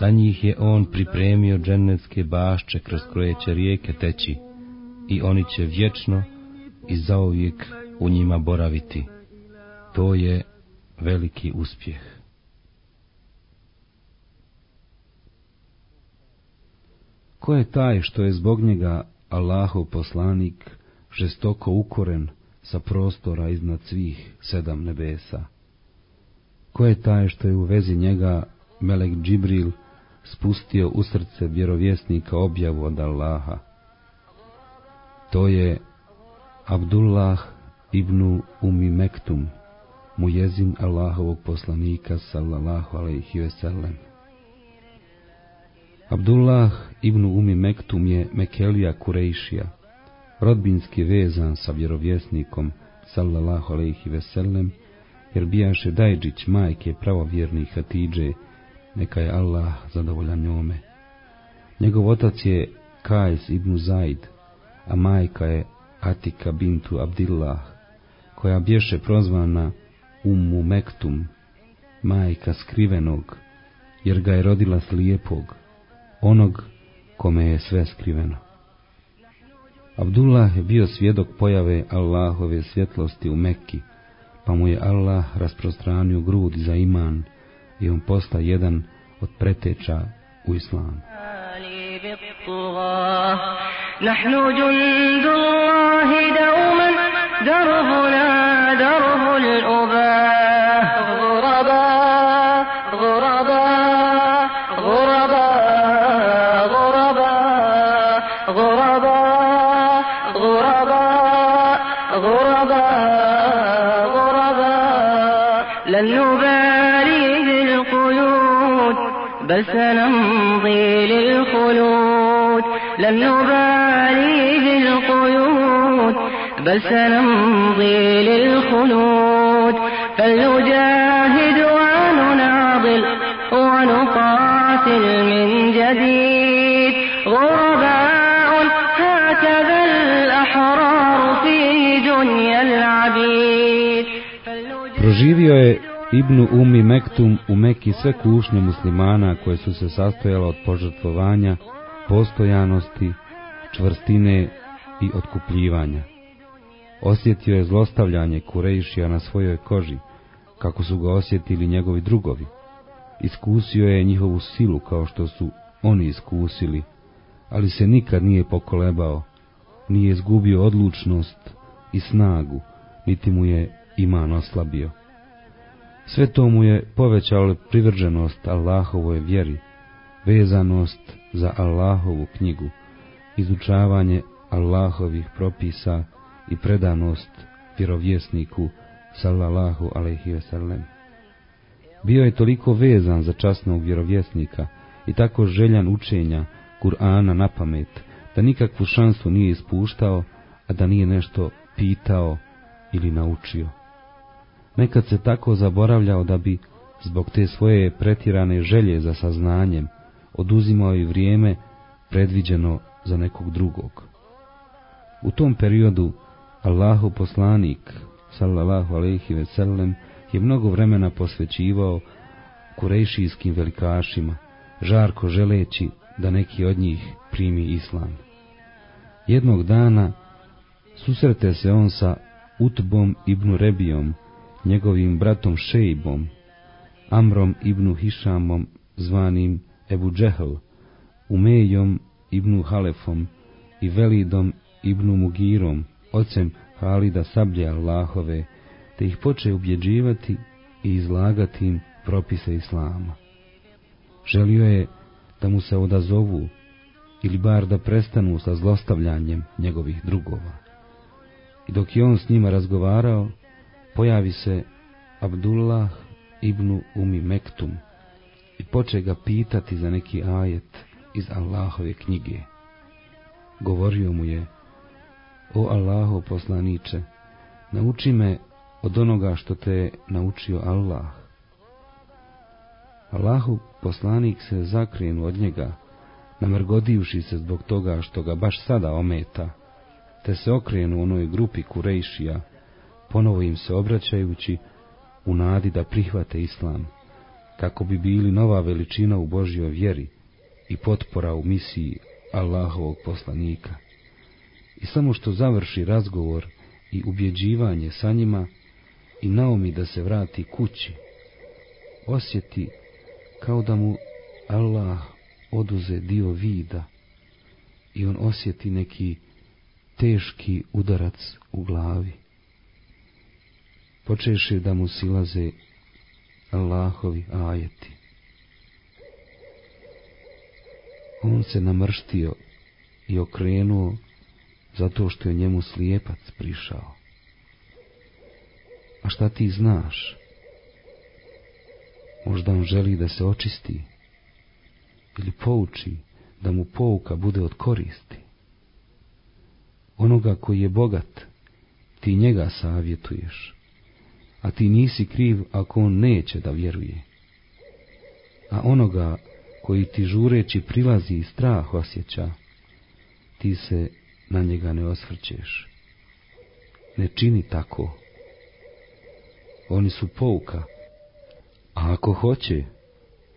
Za njih je on pripremio džennetske bašče kroz koje će rijeke teći i oni će vječno i zauvijek u njima boraviti. To je veliki uspjeh. Ko je taj što je zbog njega Allahov poslanik žestoko ukoren sa prostora iznad svih sedam nebesa? Ko je taj što je u vezi njega Melek Džibril spustio u srce vjerovjesnika objavu od Allaha? To je Abdullah ibn Umi Mektum, mu jezin Allahovog poslanika sallallahu alaihi ve sellem. Abdullah ibn Umi Mektum je Mekelija Kurejšija, rodbinski vezan sa vjerovjesnikom sallallahu alaihi ve sellem, jer bijaše Dajđić majke pravovjernih Hatidže, neka je Allah zadovoljan njome. Njegov otac je Kajs ibn Zaid, a majka je Atika bintu Abdillah, koja bješe prozvana Ummu Mektum, majka skrivenog, jer ga je rodila slijepog, onog kome je sve skriveno. Abdullah je bio svjedok pojave Allahove svjetlosti u Mekki, pa mu je Allah rasprostranio grud za iman i on posta jedan od preteča u islamu. بالطغاة نحن سنمضي للخلود فلنجاهد ونناضل ونقاتل من جديد غرباء هكذا الأحرار في دنيا العبيد Proživio je Ibnu Umi Mektum u Meki sve kušnje muslimana koje su se sastojale od požrtvovanja, postojanosti, čvrstine i otkupljivanja. Osjetio je zlostavljanje Kurejšija na svojoj koži, kako su ga osjetili njegovi drugovi. Iskusio je njihovu silu kao što su oni iskusili, ali se nikad nije pokolebao, nije izgubio odlučnost i snagu, niti mu je iman oslabio. Sve to mu je povećalo privrženost Allahovoj vjeri, vezanost za Allahovu knjigu, izučavanje Allahovih propisa i predanost vjerovjesniku sallallahu alaihi ve sellem. Bio je toliko vezan za časnog vjerovjesnika i tako željan učenja Kur'ana na pamet, da nikakvu šansu nije ispuštao, a da nije nešto pitao ili naučio. Nekad se tako zaboravljao da bi, zbog te svoje pretirane želje za saznanjem, oduzimao i vrijeme predviđeno za nekog drugog. U tom periodu Allahu poslanik, sallallahu alaihi ve sellem, je mnogo vremena posvećivao kurejšijskim velikašima, žarko želeći da neki od njih primi islam. Jednog dana susrete se on sa Utbom ibn Rebijom, njegovim bratom Šejbom, Amrom ibn Hišamom, zvanim Ebu Džehl, Umejom ibn Halefom i Velidom ibn Mugirom, ocem Halida Sablje Allahove, te ih poče ubjeđivati i izlagati im propise Islama. Želio je da mu se odazovu ili bar da prestanu sa zlostavljanjem njegovih drugova. I dok je on s njima razgovarao, pojavi se Abdullah ibn Umi Mektum i poče ga pitati za neki ajet iz Allahove knjige. Govorio mu je, o Allaho poslaniče, nauči me od onoga što te je naučio Allah. Allahu poslanik se zakrenu od njega, namrgodivši se zbog toga što ga baš sada ometa, te se okrenu onoj grupi Kurejšija, ponovo im se obraćajući u nadi da prihvate islam, kako bi bili nova veličina u Božjoj vjeri i potpora u misiji Allahovog poslanika. I samo što završi razgovor i ubjeđivanje sa njima i naomi da se vrati kući, osjeti kao da mu Allah oduze dio vida i on osjeti neki teški udarac u glavi. Počeše da mu silaze Allahovi ajeti. On se namrštio i okrenuo zato što je njemu slijepac prišao. A šta ti znaš? Možda on želi da se očisti ili pouči da mu pouka bude od koristi. Onoga koji je bogat, ti njega savjetuješ, a ti nisi kriv ako on neće da vjeruje. A onoga koji ti žureći prilazi i strah osjeća, ti se na njega ne osvrćeš. Ne čini tako. Oni su pouka, a ako hoće,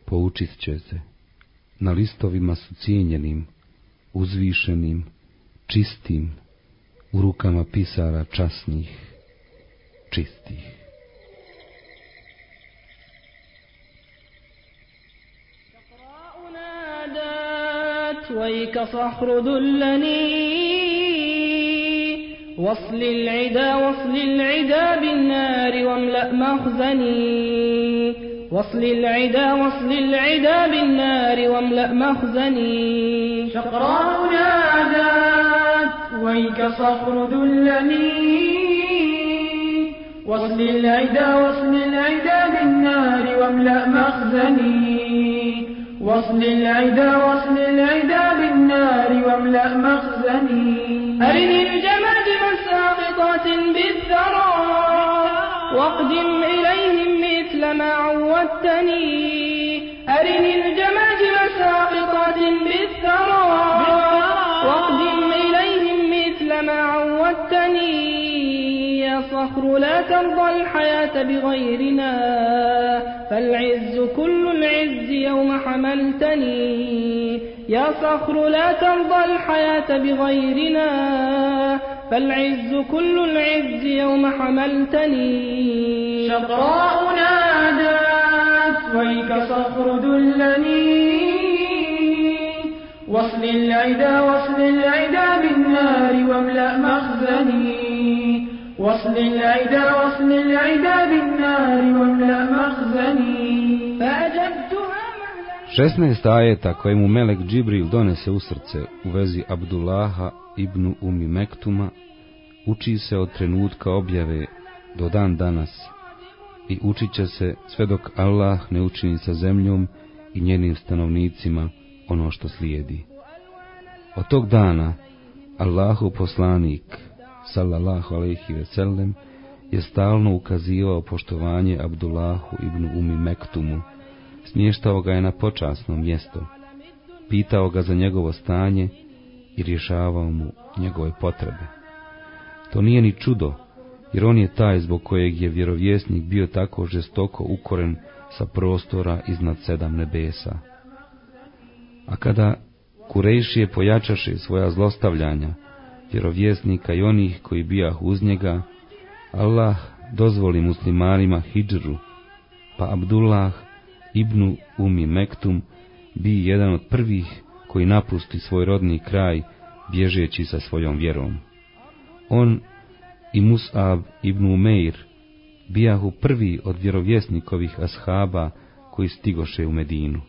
poučit će se. Na listovima su cijenjenim, uzvišenim, čistim, u rukama pisara časnih, čistih. ويك صخر دلني وصل العدا وصل العدا بالنار واملأ مخزني. وصل العدا وصل العدا بالنار واملأ مخزني. شقراء نادت ويك صخر دلني. وصل العدا وصل العدا بالنار واملأ مخزني. وصل العدا وصل العدا بالنار واملأ مخزني. أرني الجماجم ساقطات بالثرى. واقدم إليهم مثل ما عودتني. أرني الجماجم ساقطات بالثرى. واقدم إليهم مثل ما عودتني. يا صخر لا ترضى الحياة بغيرنا. فالعز كل العز يوم حملتني. يا صخر لا ترضى الحياة بغيرنا. فالعز كل العز يوم حملتني. شقراء نادت ويك صخر دلني. وصل العدا وصل العدا بالنار واملأ مخزني. وصل العدا وصل العدا بالنار واملأ مخزني. 16 ajeta koje mu Melek Džibril donese u srce u vezi Abdullaha ibn Umi Mektuma uči se od trenutka objave do dan danas i učit će se sve dok Allah ne učini sa zemljom i njenim stanovnicima ono što slijedi. Od tog dana Allahu poslanik sallallahu alejhi ve sellem je stalno ukazivao poštovanje Abdullahu ibn Umi Mektumu, smještao ga je na počasno mjesto, pitao ga za njegovo stanje i rješavao mu njegove potrebe. To nije ni čudo, jer on je taj zbog kojeg je vjerovjesnik bio tako žestoko ukoren sa prostora iznad sedam nebesa. A kada Kurejšije pojačaše svoja zlostavljanja, vjerovjesnika i onih koji bijah uz njega, Allah dozvoli muslimanima hidžru, pa Abdullah ibn Umi Mektum bi jedan od prvih koji napusti svoj rodni kraj bježeći sa svojom vjerom. On i Mus'ab ibn Umeir bijahu prvi od vjerovjesnikovih ashaba koji stigoše u Medinu.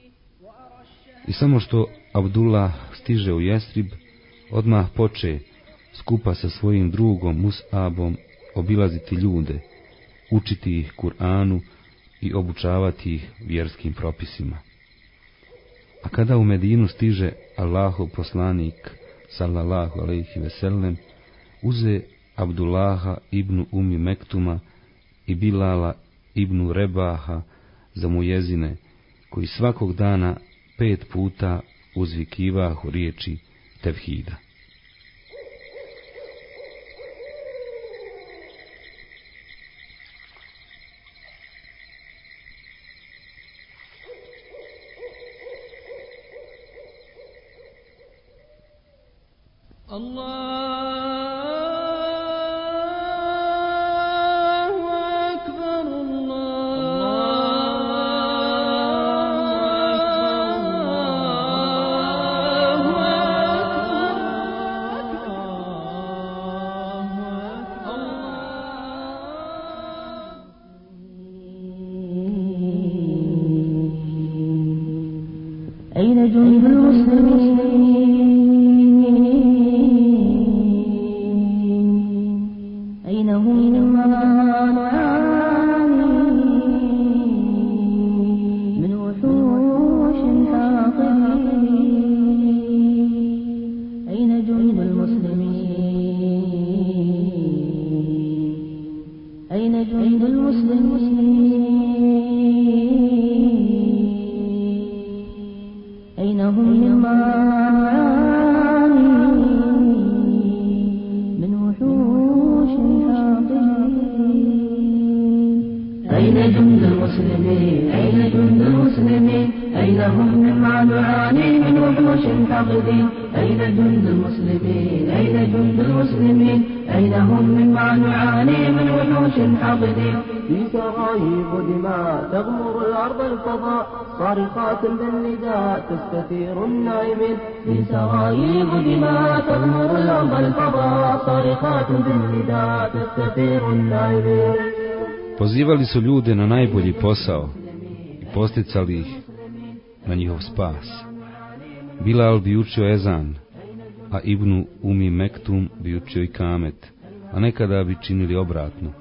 I samo što Abdullah stiže u Jestrib, odmah poče skupa sa svojim drugom Mus'abom obilaziti ljude, učiti ih Kur'anu i obučavati ih vjerskim propisima. A kada u Medinu stiže Allahu poslanik, sallallahu alaihi veselem, uze Abdullaha ibn Umi Mektuma i Bilala ibn Rebaha za mu jezine, koji svakog dana pet puta uzvikivahu riječi tevhida. 中分钟。المسلمين أين هم من معاني من وحوش حاقدين أين جند المسلمين؟ أين جند المسلمين؟ أين هم من معاني من وحوش حاقدين في سرايب دماء تغمر الأرض الفضاء. صارخات بالنداء تستثير النائمين في سرايب دماء تغمر الأرض الفضاء. صارخات بالنداء تستثير النائمين Pozivali su ljude na najbolji posao i posticali ih. Na njihov spas. Bilal bi učio ezan, a Ibnu Umi Mektum bi učio i kamet, a nekada bi činili obratno.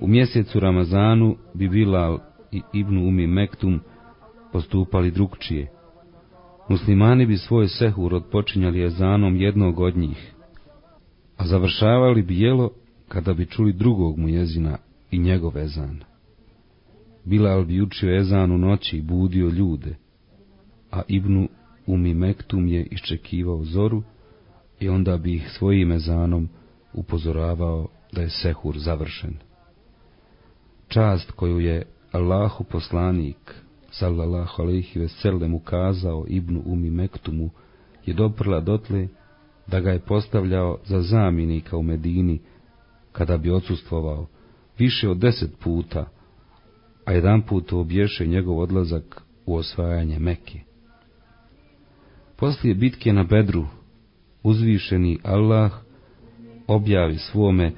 U mjesecu Ramazanu bi Bilal i Ibnu Umi Mektum postupali drugčije. Muslimani bi svoj sehur odpočinjali ezanom jednog od njih, a završavali bi jelo kada bi čuli drugog mu jezina i njegov ezan. Bilal bi učio ezan u noći i budio ljude, a Ibnu Umi Mektum je iščekivao zoru i onda bi ih svojim ezanom upozoravao da je sehur završen. Čast koju je Allahu poslanik, sallallahu alaihi veselem, ukazao Ibnu Umi Mektumu, je doprla dotle da ga je postavljao za zamjenika u Medini, kada bi odsustvovao više od deset puta, a jedan put obješe njegov odlazak u osvajanje Mekke. Poslije bitke na Bedru, uzvišeni Allah objavi svome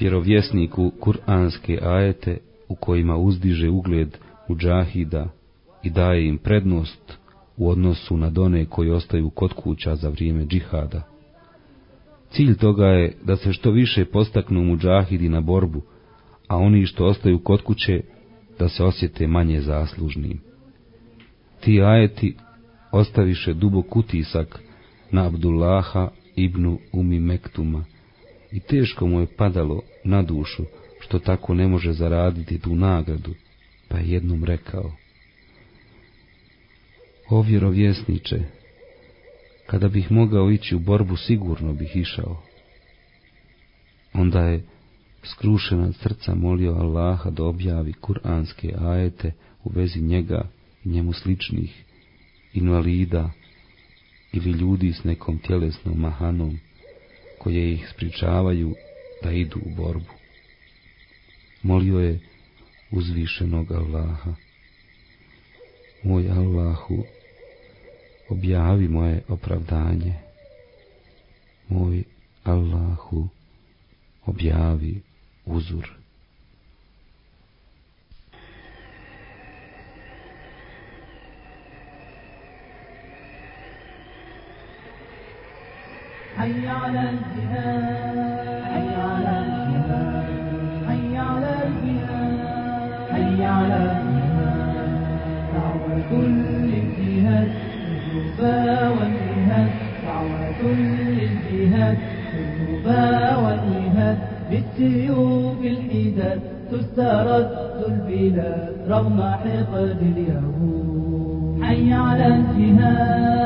vjerovjesniku kuranske ajete u kojima uzdiže ugled muđahida i daje im prednost u odnosu na done koji ostaju kod kuća za vrijeme džihada. Cilj toga je da se što više postaknu muđahidi na borbu, a oni što ostaju kod kuće da se osjete manje zaslužnim. Ti ajeti ostaviše dubok utisak na Abdullaha ibnu Umi Mektuma i teško mu je padalo na dušu što tako ne može zaraditi tu nagradu, pa je jednom rekao O vjerovjesniče, kada bih mogao ići u borbu sigurno bih išao. Onda je skrušen od srca molio Allaha da objavi kuranske ajete u vezi njega i njemu sličnih invalida ili ljudi s nekom tjelesnom mahanom koje ih spričavaju da idu u borbu. Molio je uzvišenog Allaha. Moj Allahu, objavi moje opravdanje. moj Allahu objavi uzur. حي على الجهاد حي على الجهاد حي على الجهاد حي على الجهاد دعوة للجهاد الربا والجهاد دعوة للجهاد الربا والجهاد بالسيوف الحداد تسترد البلاد رغم حقد اليهود. حي على الجهاد.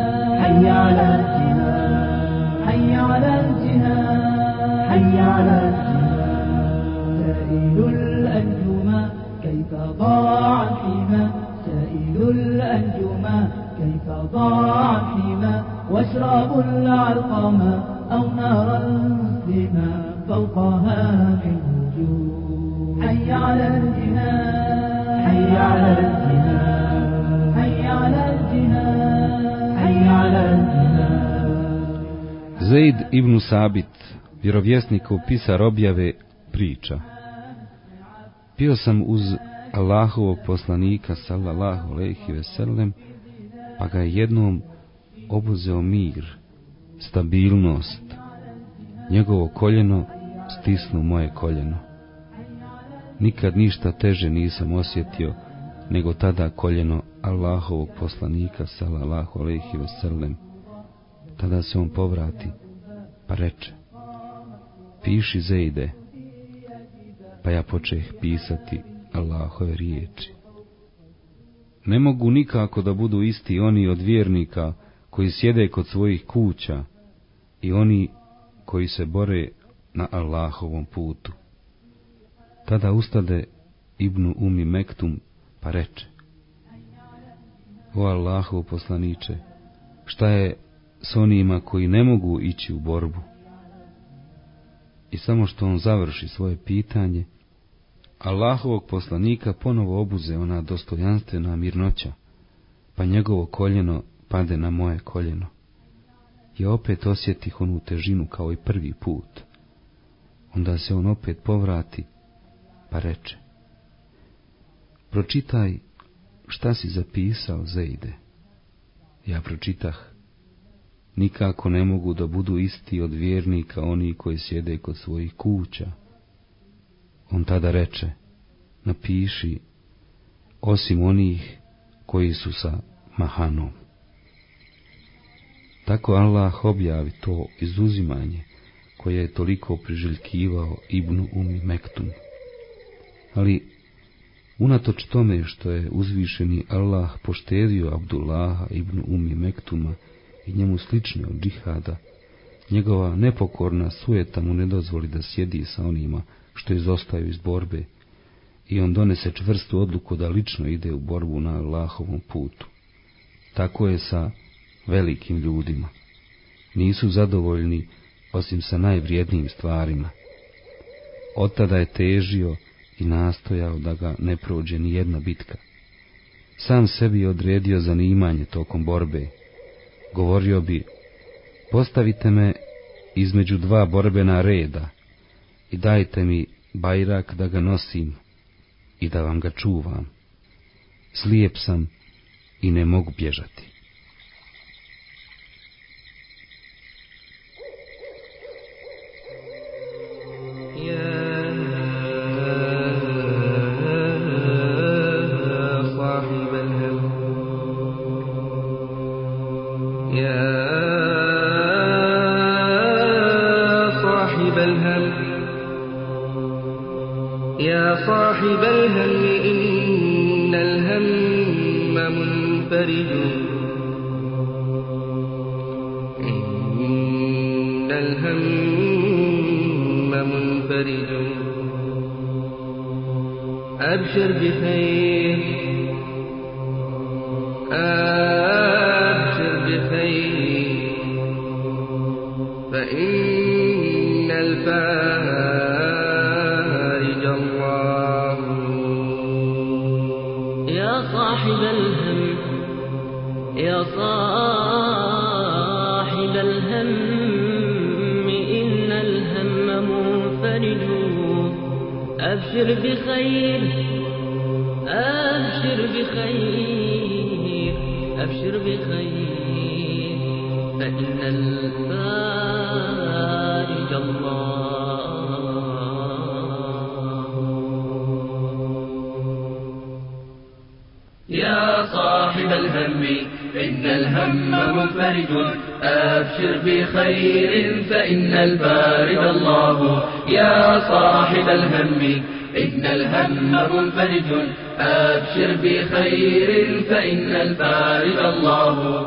Zaid ibn Sabit, vjerovjesnikov pisar objave, priča. Bio sam uz Allahovog poslanika, sallallahu alejhi ve sellem, pa ga je jednom obuzeo mir, stabilnost. Njegovo koljeno stisnu moje koljeno. Nikad ništa teže nisam osjetio nego tada koljeno Allahovog poslanika, sallallahu alejhi ve sellem. Tada se on povrati, pa reče, piši Zejde, pa ja počeh pisati Allahove riječi. Ne mogu nikako da budu isti oni od vjernika koji sjede kod svojih kuća i oni koji se bore na Allahovom putu. Tada ustade Ibnu Umi Mektum pa reče, O Allahov poslaniče, šta je s onima koji ne mogu ići u borbu? I samo što on završi svoje pitanje, Allahovog poslanika ponovo obuze ona dostojanstvena mirnoća, pa njegovo koljeno pade na moje koljeno. I opet osjetih onu težinu kao i prvi put. Onda se on opet povrati, pa reče. Pročitaj šta si zapisao, Zejde. Ja pročitah. Nikako ne mogu da budu isti od vjernika oni koji sjede kod svojih kuća. On tada reče, napiši, osim onih koji su sa mahanom. Tako Allah objavi to izuzimanje koje je toliko priželjkivao Ibnu Umi Mektum. Ali, unatoč tome što je uzvišeni Allah poštedio Abdullaha Ibnu Umi Mektuma i njemu slične od džihada, njegova nepokorna sujeta mu ne dozvoli da sjedi sa onima što izostaju iz borbe i on donese čvrstu odluku da lično ide u borbu na Allahovom putu. Tako je sa velikim ljudima. Nisu zadovoljni osim sa najvrijednijim stvarima. Od tada je težio i nastojao da ga ne prođe ni jedna bitka. Sam sebi je odredio zanimanje tokom borbe. Govorio bi, postavite me između dva borbena reda i dajte mi bajrak da ga nosim i da vam ga čuvam. Slijep sam i ne mogu bježati. صاحب الهم. يا صاحب الهم إن الهم منفرج إن الهم منفرج أبشر بخير. بخير أبشر بخير أبشر بخير. فإن الفارج الله. يا صاحب الهم إن الهم منفرج أبشر بخير فإن الفارج الله. يا صاحب الهم إن الهم منفرج أبشر بخير فإن الفارج الله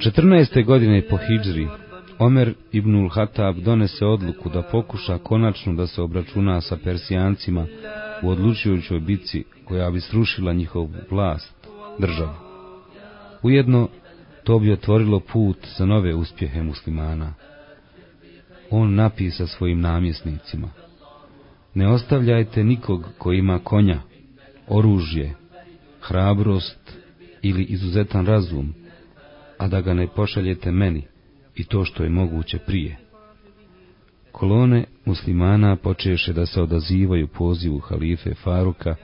14. godine po hijđri, Omer ibnul Hatab donese odluku da pokuša konačno da se obračuna sa Persijancima u odlučujućoj bici koja bi srušila njihovu vlast, državu. Ujedno, to bi otvorilo put za nove uspjehe muslimana. On napisa svojim namjesnicima. ne ostavljajte nikog ko ima konja, oružje, hrabrost ili izuzetan razum, a da ga ne pošaljete meni i to što je moguće prije. Kolone muslimana počeše da se odazivaju pozivu halife Faruka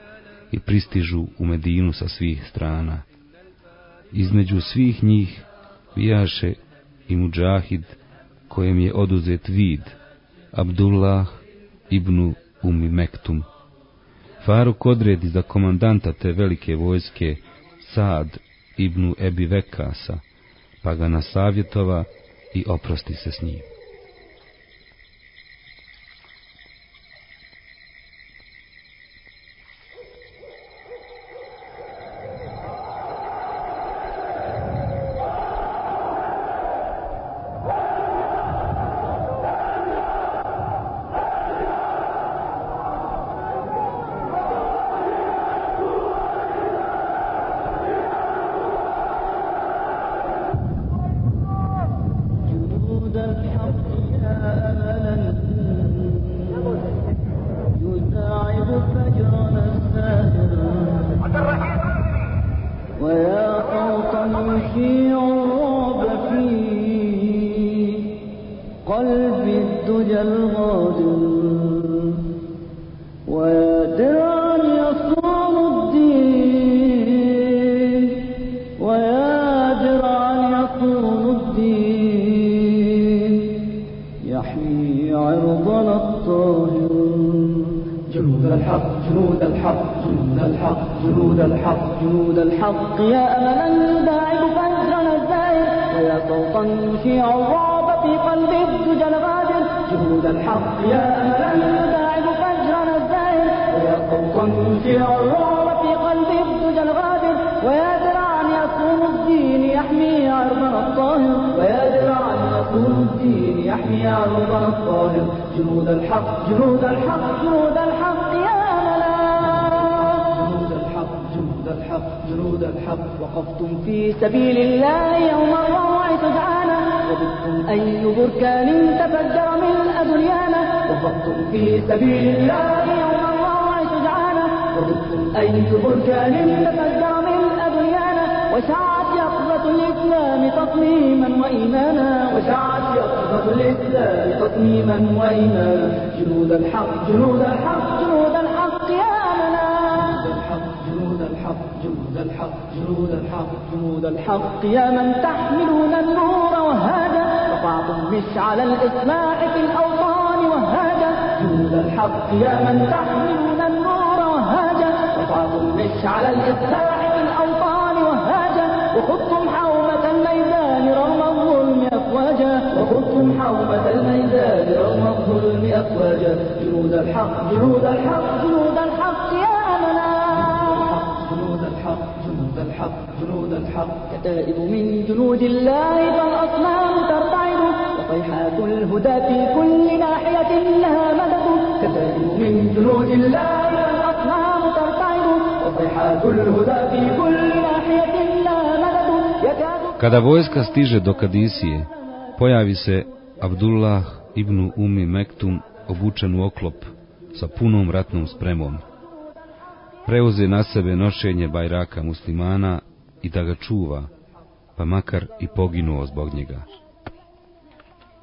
i pristižu u Medinu sa svih strana. Između svih njih bijaše i muđahid kojem je oduzet vid, Abdullah ibn Umi Mektum. Faruk odredi za komandanta te velike vojske Sad ibn Ebi Vekasa, pa ga nasavjetova i oprosti se s njim. يحمي عرضنا الطاهر جنود الحق جنود الحق جنود الحق جنود الحق جنود الحق. يا أملا داعب فجرنا الزاهر ويا صوتا في قلب الدجى الغادر جنود الحق يا أملا داعب فجرنا الزاهر ويا صوتا في قلب الدجى الغادر ويا درعا يصون الدين يحمي عرضنا الطاهر ويا درعا الدين يحمي عرضنا الطاهر جنود الحق جنود الحق جنود الحق يا جنود الحق جنود الحق جنود الحق. وقفتم في سبيل الله يوم الروع سجعانا وبدتم أي بركان تفجر ملء دنيانا وقفتم في سبيل الله يوم الروع سجعانا وبدتم أي بركان تفجر دنيانا وشعت يقظة تصميما وإيمانا. وشعت يقظة الإسلام تصميما وإيمانا. جنود الحق جنود الحق. جنود الحق يا جنود الحق جنود الحق جنود الحق جنود الحق يا من تحملون النور وهذا رفعتم مشعل الإصلاح في الأوطان وهذا جنود الحق يا من تحملون النور وهذا رفعتم مشعل الإصلاح في الأوطان وهذا وخضتم حومة الميدان رغم الظلم أفواجا وخضتم حومة الميدان رغم الظلم أفواجا. جنود الحق جنود الحق. جنود الحق يا أملا جنود الحق جنود الحق جنود الحق. كتائب من جنود الله فالأصنام ترتعد وصيحات الهدى في كل ناحية لها مدد. كتائب من جنود الله فالأصنام ترتعد وصيحات الهدى في كل ناحية Kada vojska stiže do Kadisije, pojavi se Abdullah ibn Umi Mektum obučen u oklop sa punom ratnom spremom. Preuze na sebe nošenje bajraka muslimana i da ga čuva, pa makar i poginuo zbog njega.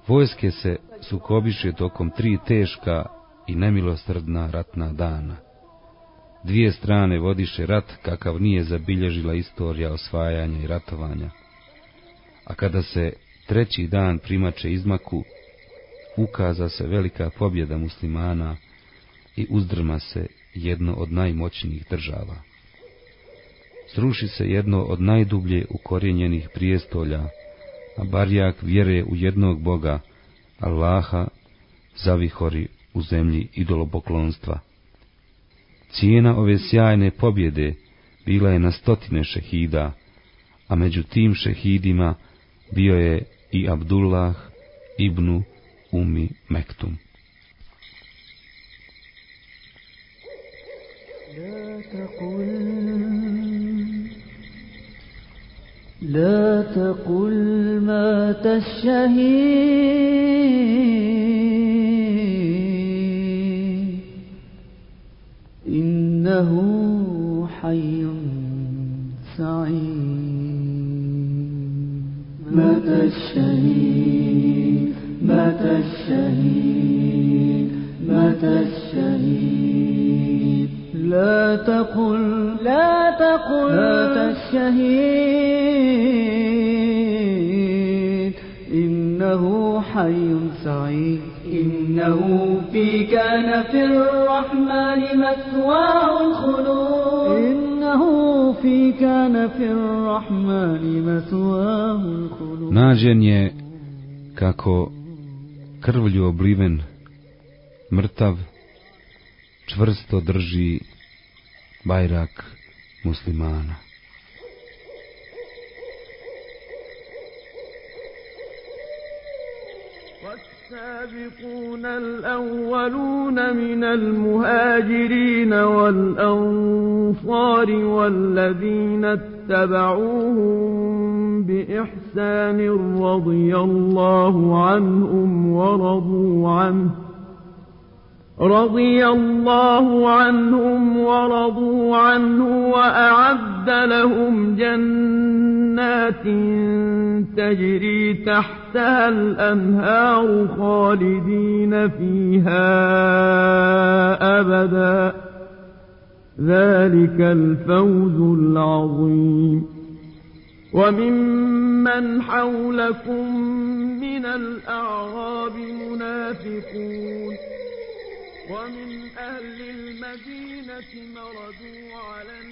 Vojske se sukobiše tokom tri teška i nemilosrdna ratna dana. Dvije strane vodiše rat kakav nije zabilježila istorija osvajanja i ratovanja. A kada se treći dan primače izmaku, ukaza se velika pobjeda muslimana i uzdrma se jedno od najmoćnijih država. Sruši se jedno od najdublje ukorijenjenih prijestolja, a barjak vjere u jednog Boga, Allaha, zavihori u zemlji idolopoklonstva. Cijena ove sjajne pobjede bila je na stotine šehida, a među tim šehidima bio je i Abdullah ibn Umi Mektum. لا تقل لا تقل مات الشهيد إنه حي سعيد مات الشهيد مات الشهيد مات الشهيد. لا تقل لا تقل مات الشهيد. إنه حي سعيد. إنه في كان في الرحمن مثواه Nađen je kako krvlju obliven, mrtav, čvrsto drži bajrak muslimana. والسابقون الأولون من المهاجرين والأنصار والذين اتبعوهم بإحسان رضي الله عنهم ورضوا عنه. رضي الله عنهم ورضوا عنه وأعد لهم جنات تجري تحتها الأنهار خالدين فيها أبدا. ذلك الفوز العظيم. وممن حولكم من الأعراب منافقون ومن أهل المدينة مردوا على